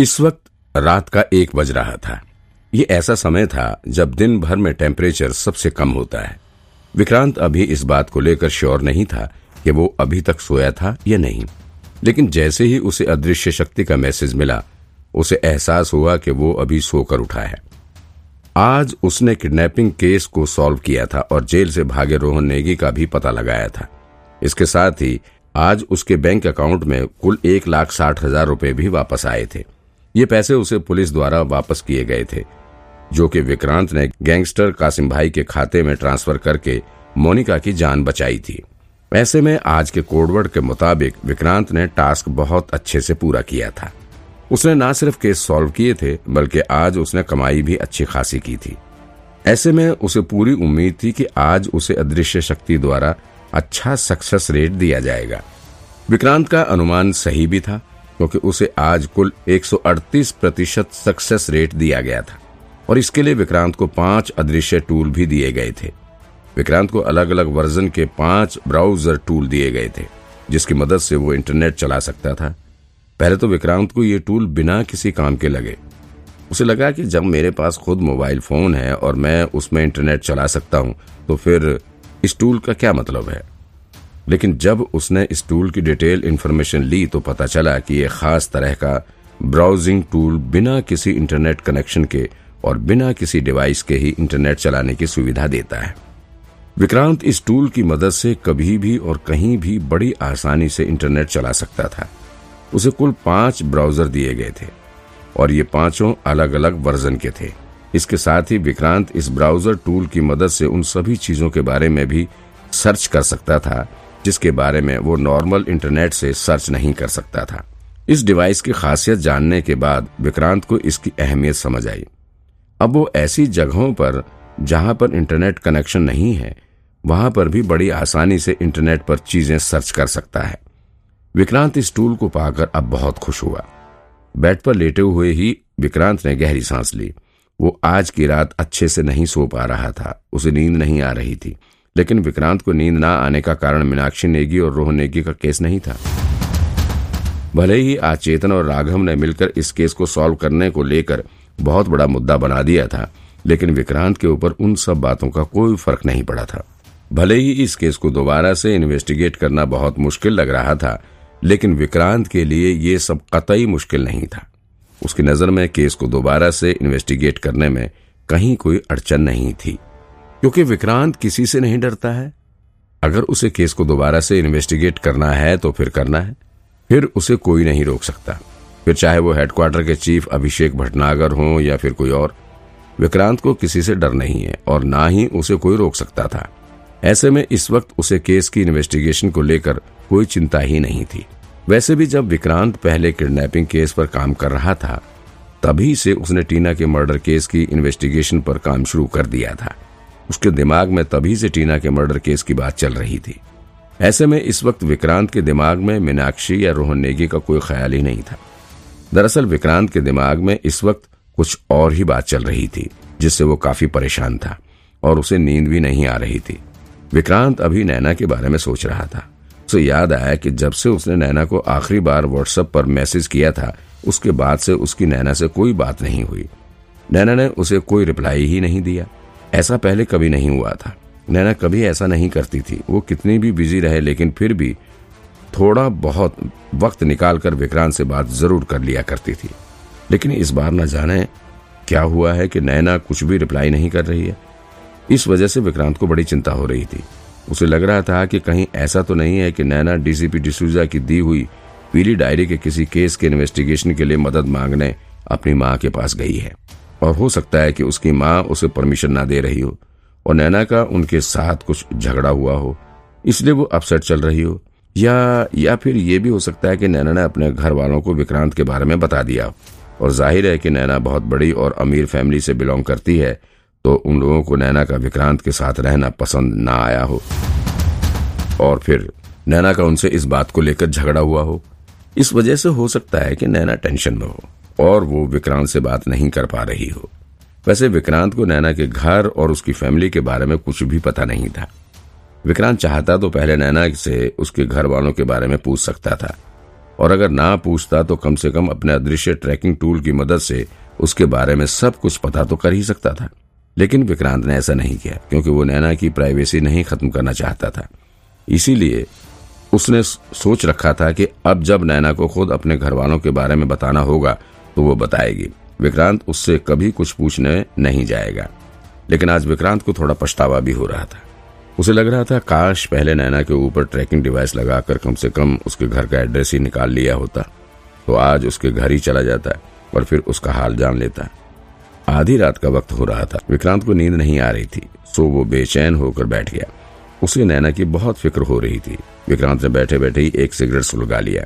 इस वक्त रात का एक बज रहा था। ये ऐसा समय था जब दिन भर में टेम्परेचर सबसे कम होता है। विक्रांत अभी इस बात को लेकर श्योर नहीं था कि वो अभी तक सोया था या नहीं। लेकिन जैसे ही उसे अदृश्य शक्ति का मैसेज मिला, उसे एहसास हुआ कि वो अभी सोकर उठा है। आज उसने किडनैपिंग केस को सॉल्व किया था और जेल से भागे रोहन नेगी का भी पता लगाया था। इसके साथ ही आज उसके बैंक अकाउंट में कुल एक लाख साठ हज़ार रुपए भी वापस आए थे। ये पैसे उसे पुलिस द्वारा वापस किए गए थे, जो कि विक्रांत ने गैंगस्टर कासिम भाई के खाते में ट्रांसफ़र करके मोनिका की जान बचाई थी। ऐसे में आज के कोडवर्ड के मुताबिक विक्रांत ने टास्क बहुत अच्छे से पूरा किया था। उसने न सिर्फ़ केस सॉल्व किए थे, बल्कि आज उसने कमाई भी अच्छी खासी की थी। ऐसे में उसे पूरी उम्मीद थी कि आज उसे अदृश्य शक्ति द्वारा अच्छा सक्सेस रेट दिया जाएगा। विक्रांत का अनुमान सही भी था क्योंकि उसे आज कुल 138 प्रतिशत सक्सेस रेट दिया गया था। और इसके लिए विक्रांत को पाँच अदृश्य टूल भी दिए गए थे। विक्रांत को अलग अलग वर्जन के पाँच ब्राउज़र टूल दिए गए थे, जिसकी मदद से वो इंटरनेट चला सकता था। पहले तो विक्रांत को ये टूल बिना किसी काम के लगे। उसे लगा कि जब मेरे पास खुद मोबाइल फ़ोन है और मैं उसमें इंटरनेट चला सकता हूँ तो फिर इस टूल का क्या मतलब है? लेकिन जब उसने इस टूल की डिटेल इन्फॉर्मेशन ली तो पता चला कि यह खास तरह का ब्राउजिंग टूल बिना किसी इंटरनेट कनेक्शन के और बिना किसी डिवाइस के ही इंटरनेट चलाने की सुविधा देता है। विक्रांत इस टूल की मदद से कभी भी और कहीं भी बड़ी आसानी से इंटरनेट चला सकता था। उसे कुल पाँच ब्राउज़र दिए गए थे और ये पाँचों अलग अलग वर्जन के थे। इसके साथ ही विक्रांत इस ब्राउज़र टूल की मदद से उन सभी चीज़ों के बारे में भी सर्च कर सकता था जिसके बारे में वो नॉर्मल इंटरनेट से सर्च नहीं कर सकता था। इस डिवाइस की खासियत जानने के बाद विक्रांत को इसकी अहमियत समझ आई। अब वो ऐसी जगहों पर, जहाँ पर इंटरनेट कनेक्शन नहीं है, वहाँ पर भी बड़ी आसानी से इंटरनेट पर चीज़ें सर्च कर सकता है। विक्रांत इस टूल को पाकर अब बहुत खुश हुआ। बेड पर लेटे हुए ही विक्रांत ने गहरी सांस ली। वो आज की रात अच्छे से नहीं सो पा रहा था। उसे नींद नहीं आ रही थी। लेकिन विक्रांत को नींद ना आने का कारण मीनाक्षी नेगी और रोहन नेगी का केस नहीं था। भले ही आज चेतन और राघव ने मिलकर इस केस को सॉल्व करने को लेकर बहुत बड़ा मुद्दा बना दिया था, लेकिन विक्रांत के ऊपर उन सब बातों का कोई फ़र्क नहीं पड़ा था। भले ही इस केस को दोबारा से इन्वेस्टिगेट करना बहुत मुश्किल लग रहा था, लेकिन विक्रांत के लिए ये सब कतई मुश्किल नहीं था। उसकी नज़र में केस को दोबारा से इन्वेस्टिगेट करने में कहीं कोई अड़चन नहीं थी। क्योंकि विक्रांत किसी से नहीं डरता है। अगर उसे केस को दोबारा से इन्वेस्टिगेट करना है तो फिर करना है। फिर उसे कोई नहीं रोक सकता। फिर चाहे वो हेडक्वार्टर के चीफ अभिषेक भटनागर हो या फिर कोई और, विक्रांत को किसी से डर नहीं है, और ना ही उसे कोई रोक सकता था। ऐसे में इस वक्त उसे केस की इन्वेस्टिगेशन को लेकर कोई चिंता ही नहीं थी। वैसे भी जब विक्रांत पहले किडनैपिंग केस पर काम कर रहा था, तभी से उसने टीना के मर्डर केस की इन्वेस्टिगेशन पर काम शुरू कर दिया था। उसके दिमाग में तभी से टीना के मर्डर केस की बात चल रही थी। ऐसे में इस वक्त विक्रांत के दिमाग में मीनाक्षी या रोहन नेगी का कोई ख्याल ही नहीं था। दरअसल विक्रांत के दिमाग में इस वक्त कुछ और ही बात चल रही थी, जिससे वो काफ़ी परेशान था और उसे नींद भी नहीं आ रही थी। विक्रांत अभी नैना के बारे में सोच रहा था। उसे याद आया कि जब से उसने नैना को आखिरी बार व्हाट्सएप पर मैसेज किया था, उसके बाद से उसकी नैना से कोई बात नहीं हुई। नैना ने उसे कोई रिप्लाई ही नहीं दिया। ऐसा पहले कभी नहीं हुआ था। नैना कभी ऐसा नहीं करती थी। वो कितनी भी बिज़ी रहे, लेकिन फिर भी थोड़ा बहुत वक्त निकालकर विक्रांत से बात ज़रूर कर लिया करती थी। लेकिन इस बार न जाने क्या हुआ है कि नैना कुछ भी रिप्लाई नहीं कर रही है। इस वजह से विक्रांत को बड़ी चिंता हो रही थी। उसे लग रहा था कि कहीं ऐसा तो नहीं है कि नैना डीसीपी डिसूजा की दी हुई पीली डायरी के किसी केस के इन्वेस्टिगेशन के लिए मदद मांगने अपनी माँ के पास गई है। और हो सकता है कि उसकी माँ उसे परमिशन ना दे रही हो और नैना का उनके साथ कुछ झगड़ा हुआ हो। इसलिए वो अपसेट चल रही हो। या या फिर ये भी हो सकता है कि नैना ने अपने घर वालों को विक्रांत के बारे में बता दिया। और ज़ाहिर है कि नैना बहुत बड़ी और अमीर फैमिली से बिलोंग करती है तो उन लोगों को नैना का विक्रांत के साथ रहना पसंद ना आया हो। और फिर नैना का उनसे इस बात को लेकर झगड़ा हुआ हो। इस वजह से हो सकता है कि नैना टेंशन में हो। और वो विक्रांत से बात नहीं कर पा रही हो। वैसे विक्रांत को नैना के घर और उसकी फैमिली के बारे में कुछ भी पता नहीं था। विक्रांत चाहता तो पहले नैना से उसके घर वालों के बारे में पूछ सकता था। और अगर ना पूछता तो कम से कम अपने अदृश्य ट्रैकिंग टूल की मदद से उसके बारे में सब कुछ पता तो कर ही सकता था। लेकिन विक्रांत ने ऐसा नहीं किया, क्योंकि वो नैना की प्राइवेसी नहीं खत्म करना चाहता था। इसीलिए उसने सोच रखा था कि अब जब नैना को खुद अपने घर वालों के बारे में बताना होगा तो वो बताएगी, विक्रांत, उससे कभी कुछ पूछने नहीं जाएगा। लेकिन आज विक्रांत को थोड़ा पछतावा भी हो रहा था। उसे लग रहा था, काश पहले नैना के ऊपर ट्रैकिंग डिवाइस लगाकर कम से कम उसके घर का एड्रेस ही निकाल लिया होता तो आज उसके घर ही चला जाता और फिर उसका हाल जान लेता। आधी रात का वक्त हो रहा था। विक्रांत को नींद नहीं आ रही थी, सो वो बेचैन होकर बैठ गया। उसे नैना की बहुत फ़िक्र हो रही थी। विक्रांत ने बैठे बैठे ही एक सिगरेट सुलगा लिया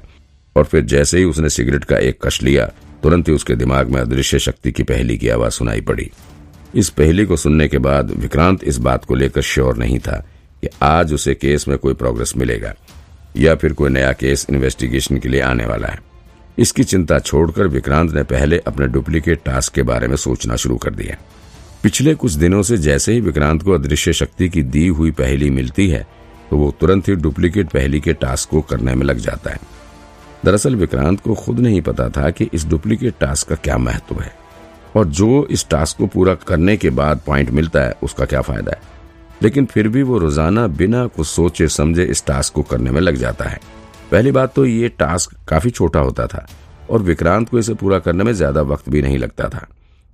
और फिर जैसे ही उसने सिगरेट का एक कश लिया तुरंत ही उसके दिमाग में अदृश्य शक्ति की पहली की आवाज़ सुनाई पड़ी। इस पहली को सुनने के बाद विक्रांत इस बात को लेकर श्योर नहीं था कि आज उसे केस में कोई प्रोग्रेस मिलेगा, या फिर कोई नया केस इन्वेस्टिगेशन के लिए आने वाला है। इसकी चिंता छोड़कर विक्रांत ने पहले अपने डुप्लीकेट टास्क के बारे में सोचना शुरू कर दिया। पिछले कुछ दिनों से जैसे ही विक्रांत को अदृश्य शक्ति की दी हुई पहली मिलती है तो वो तुरंत ही डुप्लीकेट पहली के टास्क को करने में लग जाता है। दरअसल विक्रांत को खुद नहीं पता था कि इस डुप्लीकेट टास्क का क्या महत्व है। और जो इस टास्क को पूरा करने के बाद पॉइंट मिलता है, उसका क्या फ़ायदा है? लेकिन फिर भी वो रोज़ाना बिना कुछ सोचे समझे इस टास्क को करने में लग जाता है। पहली बात तो ये टास्क काफ़ी छोटा होता था, और विक्रांत को इसे पूरा करने में ज़्यादा वक्त भी नहीं लगता था।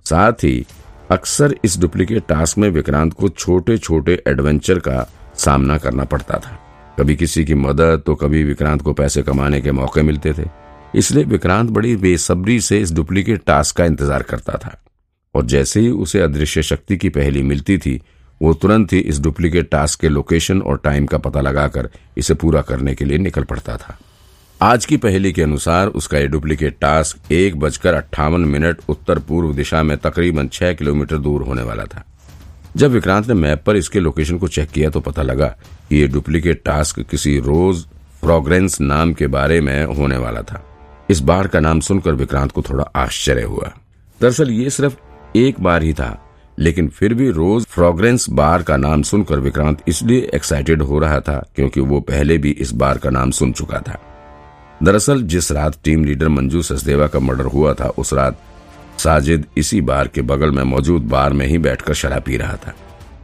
साथ ही, अक्सर इस डुप्लीकेट टास्क में विक्रांत को छोटे छोटे एडवेंचर का सामना करना पड़ता था। कभी किसी की मदद तो कभी विक्रांत को पैसे कमाने के मौके मिलते थे। इसलिए विक्रांत बड़ी बेसब्री से इस डुप्लीकेट टास्क का इंतज़ार करता था। और जैसे ही उसे अदृश्य शक्ति की पहली मिलती थी, वो तुरंत ही इस डुप्लीकेट टास्क के लोकेशन और टाइम का पता लगाकर इसे पूरा करने के लिए निकल पड़ता था। आज की पहली के अनुसार उसका ये डुप्लीकेट टास्क एक बजकर अट्ठावन मिनट उत्तर पूर्व दिशा में तकरीबन छह किलोमीटर दूर होने वाला था। जब विक्रांत ने मैप पर इसके लोकेशन को चेक किया तो पता लगा कि ये डुप्लीकेट टास्क किसी रोज फ्रॉग्रेंस नाम के बारे में होने वाला था। इस बार का नाम सुनकर विक्रांत को थोड़ा आश्चर्य हुआ। दरअसल ये सिर्फ़ एक बार ही था, लेकिन फिर भी रोज फ्रॉग्रेंस बार का नाम सुनकर विक्रांत इसलिए एक्साइटेड हो रहा था क्योंकि वो पहले भी इस बार का नाम सुन चुका था। दरअसल जिस रात टीम लीडर मंजू सचदेवा का मर्डर हुआ था, उस रात साजिद इसी बार के बगल में मौजूद बार में ही बैठकर शराब पी रहा था।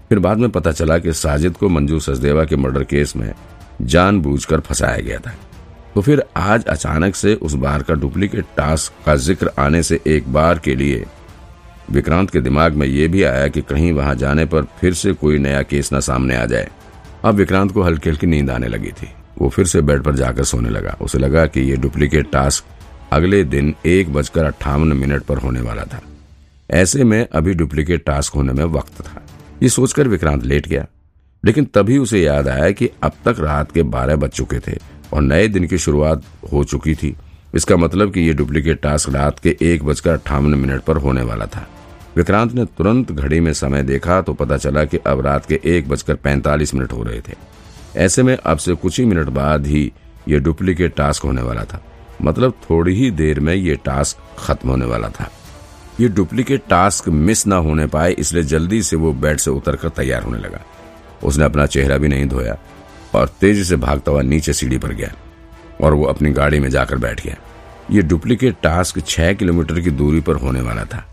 फिर बाद में पता चला कि साजिद को मंजू सचदेवा के मर्डर केस में जानबूझकर फंसाया गया था। तो फिर आज अचानक से उस बार का डुप्लीकेट टास्क का ज़िक्र आने से एक बार के लिए विक्रांत के दिमाग में यह भी आया कि कहीं वहाँ जाने पर फिर से कोई नया केस न सामने आ जाए। अब विक्रांत को हल्की हल्की नींद आने लगी थी। वो फिर से बेड पर जाकर सोने लगा। उसे लगा कि ये डुप्लीकेट टास्क अगले दिन एक बजकर अट्ठावन मिनट पर होने वाला था। ऐसे में अभी डुप्लीकेट टास्क होने में वक्त था। ये सोचकर विक्रांत लेट गया। लेकिन तभी उसे याद आया कि अब तक रात के बारह बज चुके थे और नए दिन की शुरुआत हो चुकी थी। इसका मतलब कि ये डुप्लीकेट टास्क रात के एक बजकर अट्ठावन मिनट पर होने वाला था। विक्रांत ने तुरंत घड़ी में समय देखा तो पता चला कि अब रात के एक बजकर पैंतालीस मिनट हो रहे थे। ऐसे में अब से कुछ ही मिनट बाद ही ये डुप्लीकेट टास्क होने वाला था। मतलब थोड़ी ही देर में ये टास्क खत्म होने वाला था। ये डुप्लीकेट टास्क मिस ना होने पाए, इसलिए जल्दी से वो बेड से उतरकर तैयार होने लगा। उसने अपना चेहरा भी नहीं धोया और तेज़ी से भागता हुआ नीचे सीढ़ी पर गया और वो अपनी गाड़ी में जाकर बैठ गया। ये डुप्लीकेट टास्क छह किलोमीटर की दूरी पर होने वाला था।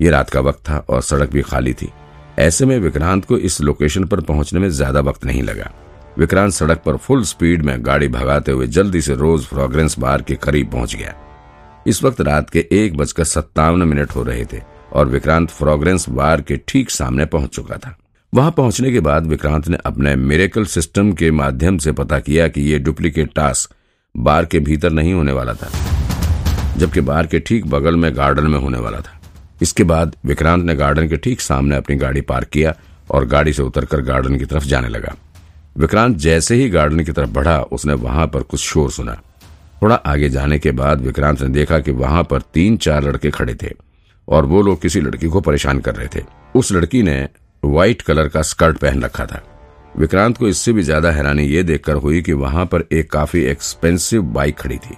ये रात का वक्त था और सड़क भी खाली थी। ऐसे में विक्रांत को इस लोकेशन पर पहुँचने में ज़्यादा वक्त नहीं लगा। विक्रांत सड़क पर फुल स्पीड में गाड़ी भगाते हुए जल्दी से रोज फ्रॉग्रेंस बार के करीब पहुँच गया। इस वक्त रात के एक बजकर सत्तावन मिनट हो रहे थे और विक्रांत फ्रॉग्रेंस बार के ठीक सामने पहुँच चुका था। वहाँ पहुँचने के बाद विक्रांत ने अपने मेरेकल सिस्टम के माध्यम से पता किया कि ये डुप्लीकेट टास्क बार के भीतर नहीं होने वाला था, जबकि बार के ठीक बगल में गार्डन में होने वाला था। इसके बाद विक्रांत ने गार्डन के ठीक सामने अपनी गाड़ी पार्क किया और गाड़ी से उतरकर गार्डन की तरफ़ जाने लगा। विक्रांत जैसे ही गार्डन की तरफ़ बढ़ा, उसने वहाँ पर कुछ शोर सुना। थोड़ा आगे जाने के बाद विक्रांत ने देखा कि वहाँ पर तीन चार लड़के खड़े थे और वो लोग किसी लड़की को परेशान कर रहे थे। उस लड़की ने व्हाइट कलर का स्कर्ट पहन रखा था। विक्रांत को इससे भी ज़्यादा हैरानी ये देखकर हुई कि वहाँ पर एक काफ़ी एक्सपेंसिव बाइक खड़ी थी।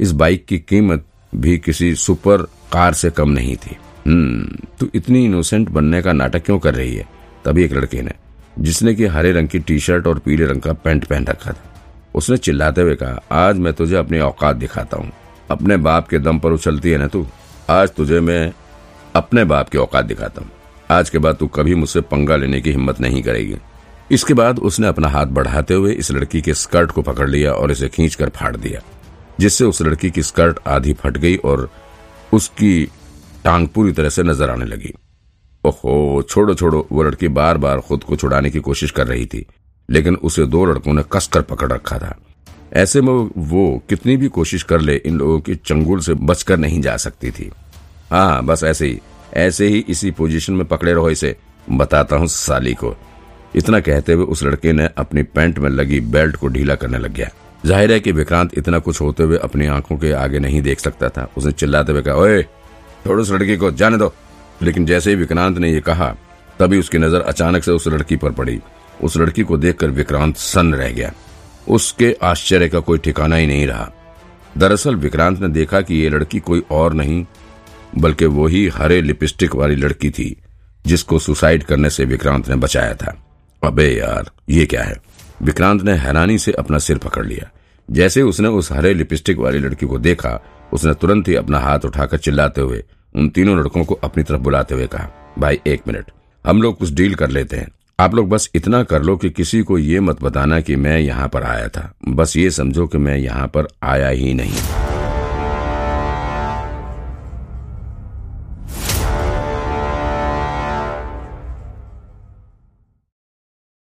इस बाइक की कीमत भी किसी सुपर कार से कम नहीं थी। हम्म तू इतनी इनोसेंट बनने का नाटक क्यों कर रही है? तभी एक लड़के ने जिसने की हरे रंग की टी शर्ट और पीले रंग का पैंट पहन रखा था। उसने चिल्लाते हुए कहा, आज मैं तुझे अपनी औकात दिखाता हूँ। अपने बाप के दम पर उछलती है ना तू? आज तुझे मैं अपने बाप की औकात दिखाता हूँ। आज के बाद तू कभी मुझसे पंगा लेने की हिम्मत नहीं करेगी। इसके बाद उसने अपना हाथ बढ़ाते हुए इस लड़की के स्कर्ट को पकड़ लिया और इसे खींचकर फाड़ दिया, जिससे उस लड़की की स्कर्ट आधी फट गई और उसकी टांग पूरी तरह से नज़र आने लगी। ओहो, छोड़ो छोड़ो, वो लड़की बार बार खुद को छुड़ाने की कोशिश कर रही थी, लेकिन उसे दो लड़कों ने कसकर पकड़ रखा था। ऐसे में वो कितनी भी कोशिश कर ले, इन लोगों की चंगुल से बचकर नहीं जा सकती थी। हाँ बस ऐसे ही ऐसे ही इसी पोजीशन में पकड़े रहो इसे, बताता हूँ साली को। इतना कहते हुए उस लड़के ने अपनी पैंट में लगी बेल्ट को ढीला करने लग गया। ज़ाहिर है कि विक्रांत इतना कुछ होते हुए अपनी आँखों के आगे नहीं देख सकता था। उसने चिल्लाते हुए कहा, ओए, छोड़ो उस लड़की को, जाने दो। लेकिन जैसे ही विक्रांत ने यह कहा, तभी उसकी नज़र अचानक से उस लड़की पर पड़ी। उस लड़की को देखकर विक्रांत सन्न रह गया। उसके आश्चर्य का कोई ठिकाना ही नहीं रहा। दरअसल विक्रांत ने देखा कि ये लड़की कोई और नहीं, बल्कि वही हरे लिपस्टिक वाली लड़की थी, जिसको सुसाइड करने से विक्रांत ने बचाया था। अबे यार, ये क्या है? विक्रांत ने हैरानी से अपना सिर पकड़ लिया। जैसे उसने उस हरे लिपस्टिक वाली लड़की को देखा, उसने तुरंत ही अपना हाथ उठाकर चिल्लाते हुए उन तीनों लड़कों को अपनी तरफ़ बुलाते हुए कहा, भाई, एक मिनट। हम लोग कुछ डील कर लेते हैं। आप लोग बस इतना कर लो कि किसी को ये मत बताना कि मैं यहाँ पर आया था। बस ये समझो कि मैं यहाँ पर आया ही नहीं।